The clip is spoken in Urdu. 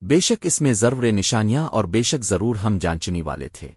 بے شک اس میں ضرور نشانیاں اور بے شک ضرور ہم جانچنی والے تھے۔